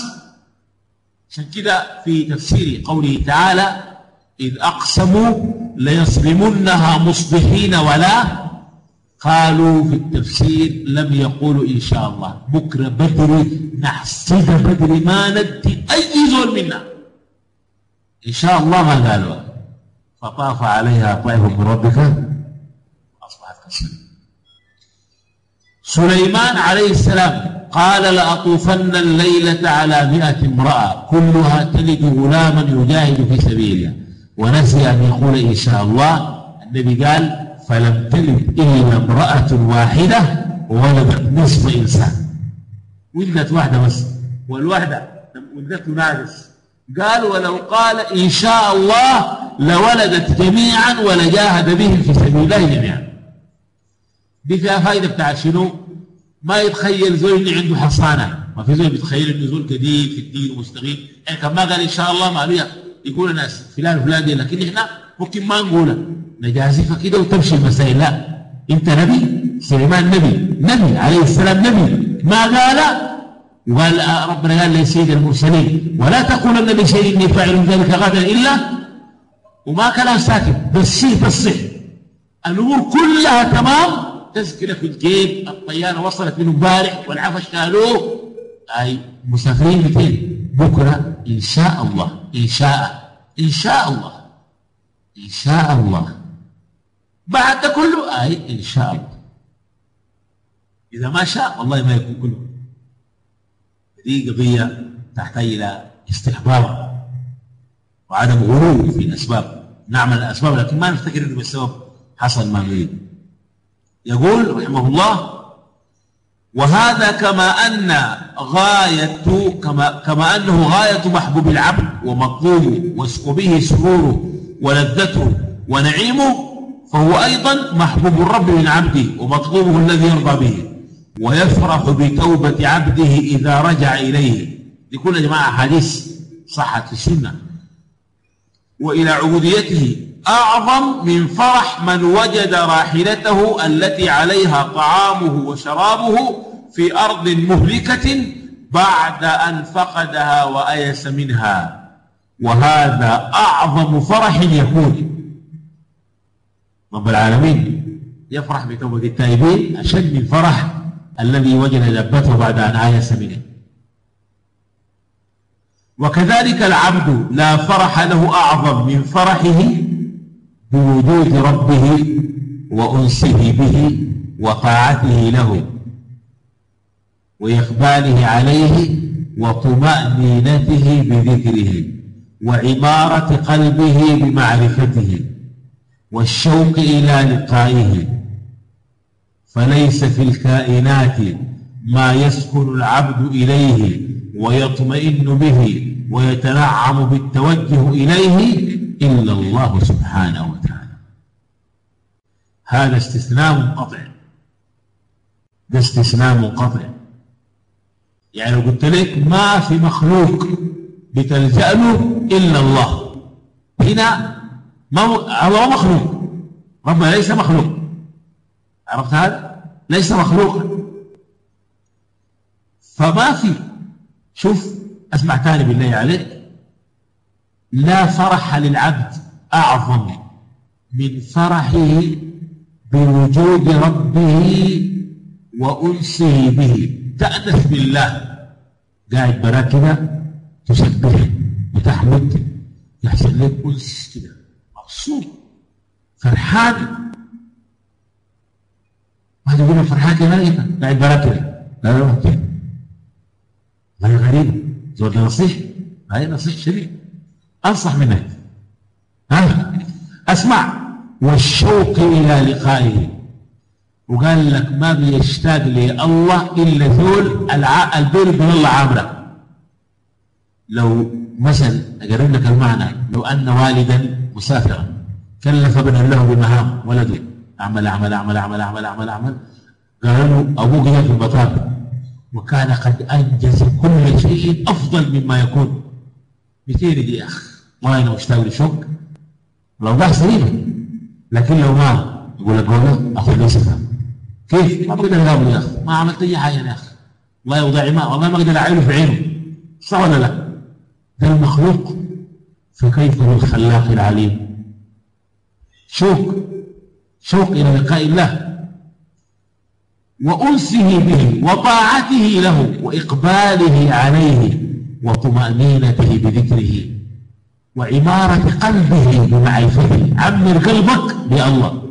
عشان كده في تفسير قوله تعالى إذ أقسموا ليصرمنها مصبحين ولا قالوا في التفسير لم يقولوا إن شاء الله. بكرة بدري نحصد بدري ما ندي أي زول منا. إن شاء الله ما قالوا. فطاف عليها طائف من ربك أصبحت كالصريم سليمان عليه السلام قال لأطوفن الليلة على مئة امرأة كلها تلد غلاما يجاهد في سبيل الله ونسي أن يقول إن شاء الله النبي قال فلم تلد إلا امرأة واحدة ولدت نصف إنسان. ولدت واحدة بس والواحدة ولدت ناقص. قال ولو قال إن شاء الله لولدت جميعا ولجاهد بهم في سبيل الله جميعا. دي فيها فائدة بتاع شنو؟ ما يتخيل زول اللي عنده حصانة. ما في زول بيتخيل إنه زول جديد في الدين ومستقيم. يعني كان ما قال إن شاء الله ما يقول الناس فلان وفلان دي لكن إحنا ممكن ما نقولها نجازفها كده وتمشي المسائل لا أنت نبي سليمان نبي نبي عليه السلام نبي. ما قال؟ وقال ربنا قال لسيد المرسلين. ولا تقولن لشيء إني فاعل ذلك غدا إلا وما كلام ساكت. بس شيء بس الأمور كلها تمام. تذكره في الجيب الطيارة وصلت من امبارح والعفش قالوه أي مسافرين 200 بكرة إن شاء الله. إن شاء الله إن شاء الله. بعد كله اي إن شاء الله. إذا ما شاء والله ما يكون كله. دي قضية تحتاج إلى استحباب وعدم غلو في الأسباب. نعمل الأسباب لكن ما نفتكر إنه بالسبب حصل ما نريد. يقول رحمه الله وهذا كما أن غاية كما, كما أنه غاية محبوب العبد ومطلوب وبه سروره ولذته ونعيمه فهو أيضا محبوب الرب من عبده ومطلوبه الذي يرضى به ويفرح بتوبة عبده إذا رجع إليه. لكل جماعة حديث في السنة. وإلى عبوديته أعظم من فرح من وجد راحلته التي عليها طعامه وشرابه في أرض مهلكة بعد أن فقدها وأيس منها. وهذا أعظم فرح يكون رب العالمين يفرح بتوبة التائبين. أشد من فرح الذي وجد دبته بعد أن آيس منه. وكذلك العبد لا فرح له أعظم من فرحه بوجود ربه وأنسه به وطاعته له وإقباله عليه وطمأنينته بذكره وعمارة قلبه بمعرفته والشوق إلى لقائه. فليس في الكائنات ما يسكن العبد إليه ويطمئن به ويتنعم بالتوجه إليه إلا الله سبحانه وتعالى. هذا استثناء منقطع. ده استثناء منقطع. يعني لو قلت لك ما في مخلوق بتلجأ له إلا الله. هنا ما هو مخلوق. ربنا ليس مخلوق. عرفت هذا؟ ليس مخلوقا. فما في. شوف أسمع تاني بالله عليك. لا فرح للعبد أعظم من فرحه بوجود ربه وأنسه به. تأنس بالله. قاعد براك كده تسبح وتحمد. يحصل لك أنس كده. مبسوط فرحان. ما تقول فرحان ملائكة قاعد براك كده. لا لا ما ما هي غريبة. زول نصيح. هاي نصيح شديد أنصح منك ها؟ أسمع. والشوق إلى لقائه. وقال لك ما بيشتاق لله إلا ذول البير بين الله عامرة. لو مثل أقرب لك المعنى لو أن والدا مسافرا كلف ابنا له بمهام ولده. أعمل أعمل أعمل أعمل أعمل أعمل أعمل. قال له أبوك في المطار وكان قد أنجز كل شيء أفضل مما يكون. 200 يا أخ ما أنا مشتاق لشوق الأوضاع سليمة لكن لو ما يقول لك والله أخذ لي سفر. كيف؟ ما بقدر أقابله يا أخ ما عملت أي حاجة يا أخ الله يوضع ما والله ما أقدر أعينه في عينه. صح ولا لا؟ ده المخلوق فكيف بالخلاق العليم؟ شوق شوق إلى لقاء الله وأنسه به وطاعته له وإقباله عليه وطمأنينته بذكره. وعمارة قلبه بمعرفته. عمر قلبك بالله.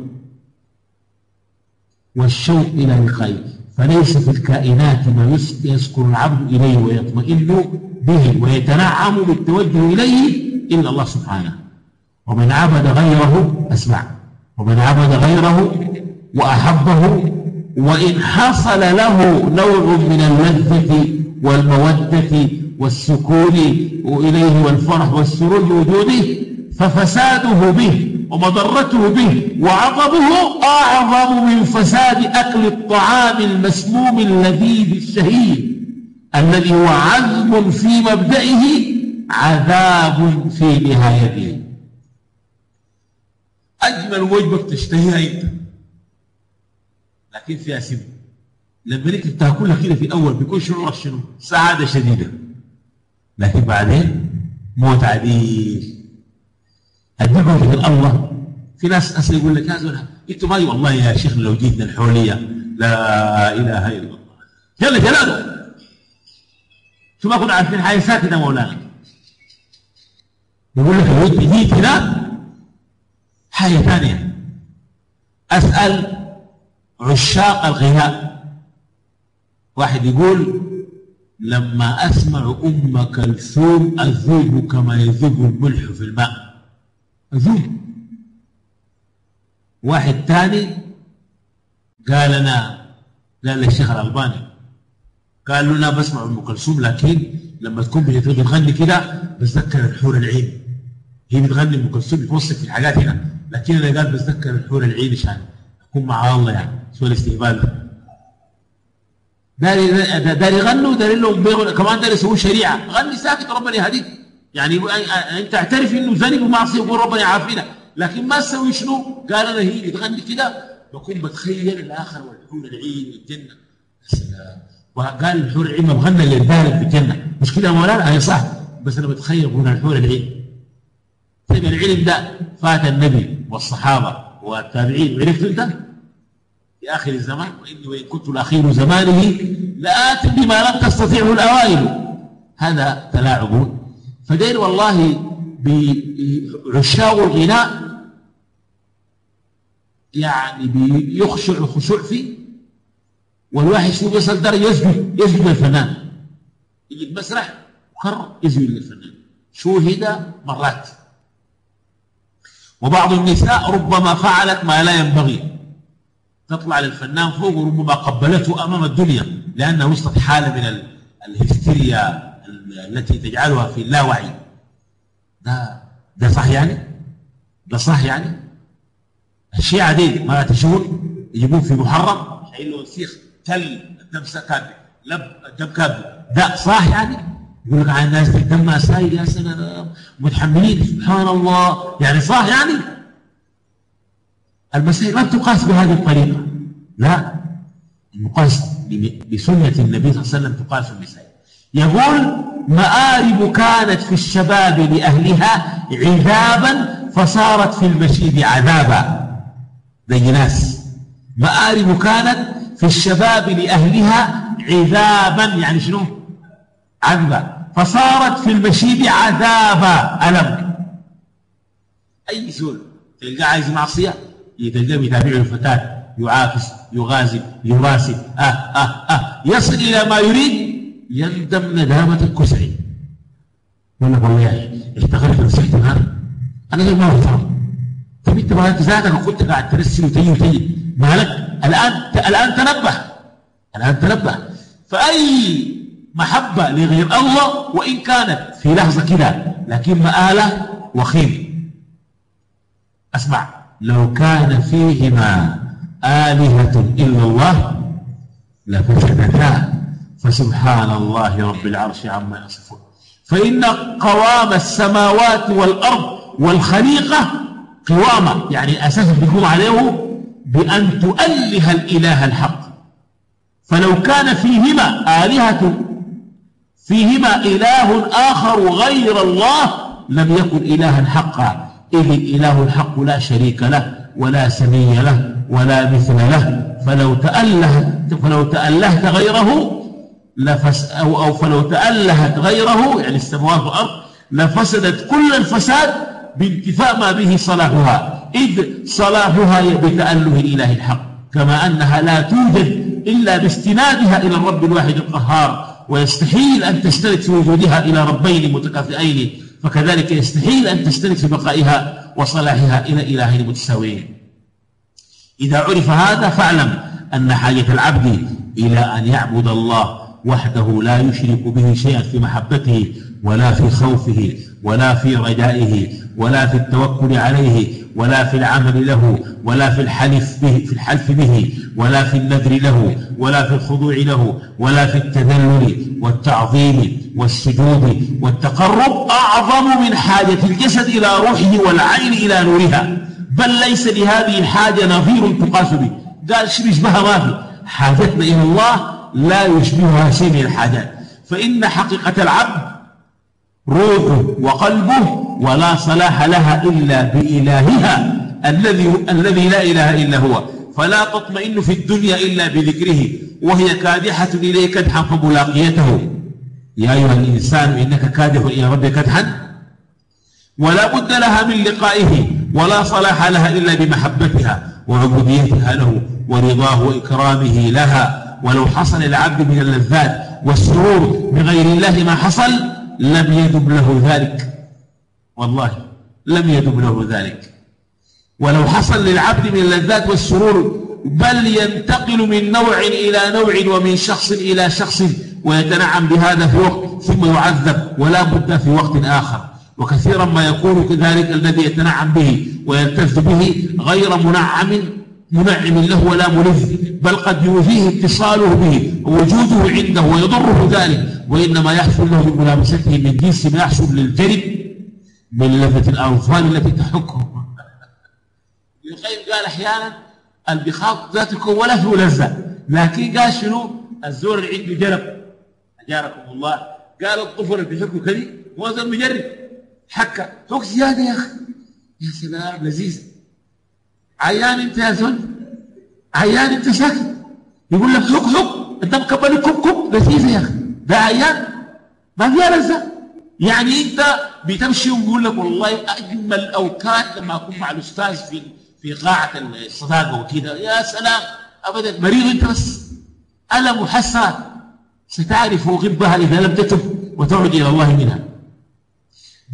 والشوق إلى لقائه. فليس في الكائنات ما يسكن العبد إليه ويطمئن به ويتنعم بالتوجه إليه إلا الله سبحانه. ومن عبد غيره أسمع. ومن عبد غيره وأحبه وإن حصل له نوع من اللذة والمودة والسكون إليه والفرح والسرور بوجوده ففساده به ومضرته به وعظمه أعظم من فساد أكل الطعام المسموم اللذيذ الشهي الذي هو عزم في مبدئه عذاب في نهايته. أجمل وجبة تشتهيها أنت لكن فيها سم لما انت تاكلها كده في الأول بيكون شعورك شنو؟ سعادة شديدة. لكن بعدين موت عديل. الدعوة من الله. في ناس أصلا يقول لك زلمه أنتوا ما والله يا شيخ لو جيتنا الحولية لا إله إلا الله. جل جلاله شو ما كنا عارفين حاجة ساكنه مولانا. يقول لك لو جيت هنا حاجة ثانية. أسأل عشاق الغناء. واحد يقول لما أسمع أم كلثوم أذوب كما يذوب الملح في الماء. أذوب. واحد ثاني قال أنا قال للشيخ الألباني. قال له أنا بسمع أم كلثوم لكن لما تكون بتغني كده بتذكر الحور العين. هي بتغني أم كلثوم بتوصف في الحاجات هنا لكن أنا قال بتذكر الحور العين عشان أكون مع الله يعني شو الاستهبال ده. داري يغنوا داري لهم كمان داري يسووا شريعة. غني ساكت ربنا يهديك يعني أنت اعترف إنه ذنب ومعصية وقول ربنا يعافينا. لكن ما تسوي شنو؟ قال أنا هي بتغني كده. بكون بتخيل الآخر والحور العين والجنه سلام وقال الحور العين ما بغنى في الجنه مش كده يا مولانا؟ هي صح. بس أنا بتخيل غنى الحور العين. طيب العلم ده فات النبي والصحابة والتابعين. عرفت أنت؟ في آخر الزمان وإني وإن كنت لأخير زمانه لآت بما لم تستطيعه الأوائل. هذا تلاعب. فدير والله بعشاق الغناء يعني بيخشع الخشوع فيه والواحد شو بيصل درجة يسجد يسجد للفنان. يجي المسرح وقرر يسجد للفنان. شوهد مرات. وبعض النساء ربما فعلت ما لا ينبغي. تطلع للفنان فوق وربما قبلته أمام الدنيا لأنها وصلت حالة من الهستيريا التي تجعلها في اللاوعي ده ده صح يعني؟ ده صح يعني؟ الشيعة دي ما تشوفون يجيبون في محرم شايلون سيخ تل الدم كابي لب الدم كابي ده صح يعني؟ يقول لك على الناس دمها سايل يا سلام متحملين سبحان الله يعني صح يعني؟ المسائل ما تقاس بهذه الطريقة. لا المقاس بسنة النبي صلى الله عليه وسلم تقاس المسائل يقول مآرب كانت في الشباب لأهلها عذابا فصارت في المشيب عذابا. زي ناس مآرب كانت في الشباب لأهلها عذابا. يعني شنو؟ عذبا فصارت في المشيب عذابا. ألم؟ أي زول تلقاه عايز معصية؟ تلقاه بيتابعه الفتاة يعاكس يغازل يراسل آه آه آه. يصل إلى ما يريد يندم ندامة الكسعي يقول لك والله يا أخي اشتغلت مسحت هذا أنا غير ما أفهم طب أنت ما أنت ذاتك وكنت قاعد ترسل وتجي وتجي. مالك؟ الآن الآن تنبه. الآن تنبه. فأي محبة لغير الله وإن كانت في لحظة كده لكن مآلة وخيم. أسمع. لو كان فيهما آلهة إلا الله لفسدتا. فسبحان الله رب العرش عما يصفون. فإن قوام السماوات والأرض والخليقة قوامة يعني أساس بيقوم عليه بأن تؤله الإله الحق. فلو كان فيهما آلهة فيهما إله آخر غير الله لم يكن إلها حقا. إذ الإله الحق لا شريك له ولا سمي له ولا مثل له فلو تألهت فلو تألهت غيره لفس أو, أو فلو تألهت غيره يعني السماوات والأرض لفسدت كل الفساد بانتفاء ما به صلاحها إذ صلاحها بتأله الإله الحق كما أنها لا توجد إلا باستنادها إلى الرب الواحد القهار ويستحيل أن تستند في وجودها إلى ربين متكافئين. فكذلك يستحيل أن تستند في بقائها وصلاحها إلى إلهين متساويين إذا عرف هذا فاعلم أن حاجة العبد إلى أن يعبد الله وحده لا يشرك به شيئا في محبته ولا في خوفه ولا في رجائه ولا في التوكل عليه ولا في العمل له ولا في الحلف به في الحلف به ولا في النذر له ولا في الخضوع له ولا في التذلل والتعظيم والسجود والتقرب أعظم من حاجة الجسد إلى روحه والعين إلى نورها. بل ليس لهذه الحاجة نظير تقاس به. قال شو يشبهها ما في؟ حاجتنا إلى الله لا يشبهها شيء من الحاجات. فإن حقيقة العبد روحه وقلبه ولا صلاح لها إلا بإلهها الذي الذي لا إله إلا هو. فلا تطمئن في الدنيا إلا بذكره وهي كادحة إليه كدحا فملاقيته يا أيها الإنسان إنك كادح إلى ربك كدحا. ولا بد لها من لقائه ولا صلاح لها إلا بمحبتها وعبوديتها له ورضاه وإكرامه لها. ولو حصل العبد من اللذات والسرور بغير الله ما حصل لم يدب له ذلك. والله لم يدب له ذلك. ولو حصل للعبد من اللذات والسرور بل ينتقل من نوع إلى نوع ومن شخص إلى شخص ويتنعم بهذا في وقت ثم يعذب ولا بد في وقت آخر. وكثيرا ما يكون كذلك الذي يتنعم به ويلتز به غير منعم منعم له ولا ملذ بل قد يؤذيه اتصاله به ووجوده عنده ويضره ذلك. وإنما يحصل له بملامسته من جنس ما يحصل للجرب من لذة الأنفال التي تحكه. ابن القيم قال أحيانا البخاط ذات ولا فيه لذة لكن قال شنو؟ الزور اللي عنده جرب. أجاركم الله. قال الطفل اللي بيحكوا كذي هو مجرب. حكى. حك زيادة يا أخي. يا سلام لذيذ. عيان انت يا زول؟ عيان انت ساكت؟ يقول لك حك حك انت مكبر كب كب لذيذة يا أخي. ده عيان؟ ما فيها لذة يعني انت بتمشي ويقول لك والله أجمل أوقات لما أكون مع الأستاذ في في قاعة الصداقه وكذا يا سلام. ابدا. مريض انت بس. ألم وحسره ستعرف غبها إذا لم تتب وتعد إلى الله منها.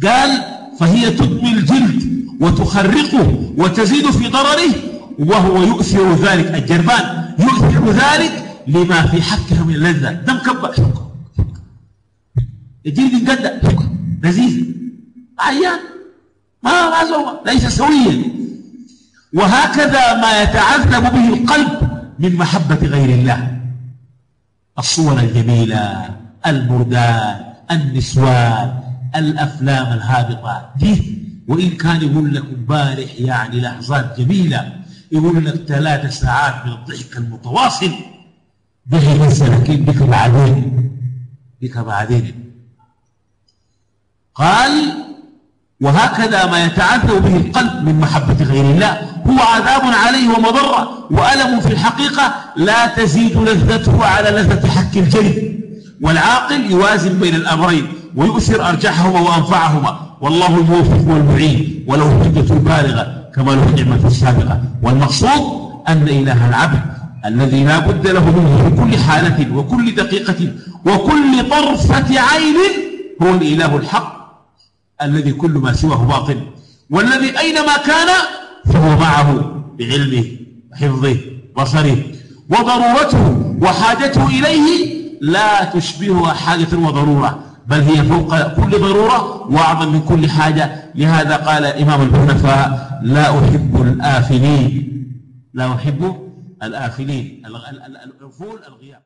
قال فهي تدمي الجلد. وتخرقه وتزيد في ضرره وهو يؤثر ذلك الجربان يؤثر ذلك لما في حقها من اللذة. دم كبر الجلد انقدع لذيذ. عيان. ما ما ليس سويا. وهكذا ما يتعذب به القلب من محبة غير الله. الصور الجميلة المردان النسوان الأفلام الهابطة. دي وإن كان يقول لك امبارح يعني لحظات جميلة يقول لك ثلاث ساعات من الضحك المتواصل به لسه لكن بك بعدين بك بعدين. قال وهكذا ما يتعذب به القلب من محبة غير الله. هو عذاب عليه ومضرة وألم في الحقيقة لا تزيد لذته على لذة حك الجلد. والعاقل يوازن بين الأمرين ويؤثر أرجحهما وأنفعهما. والله الموفق والمعين وله حجة بالغة كما له النعمة السابقة والمقصود أن إله العبد الذي لا بد له منه في كل حالة وكل دقيقة وكل طرفة عين هو الإله الحق الذي كل ما سواه باطل والذي أينما كان فهو معه بعلمه وحفظه بصره وضرورته وحاجته إليه لا تشبهها حاجة وضرورة. بل هي فوق كل ضرورة وأعظم من كل حاجة. لهذا قال إمام الحنفاء لا أحب الآفلين. لا أحب الآفلين. الغفول الغياب.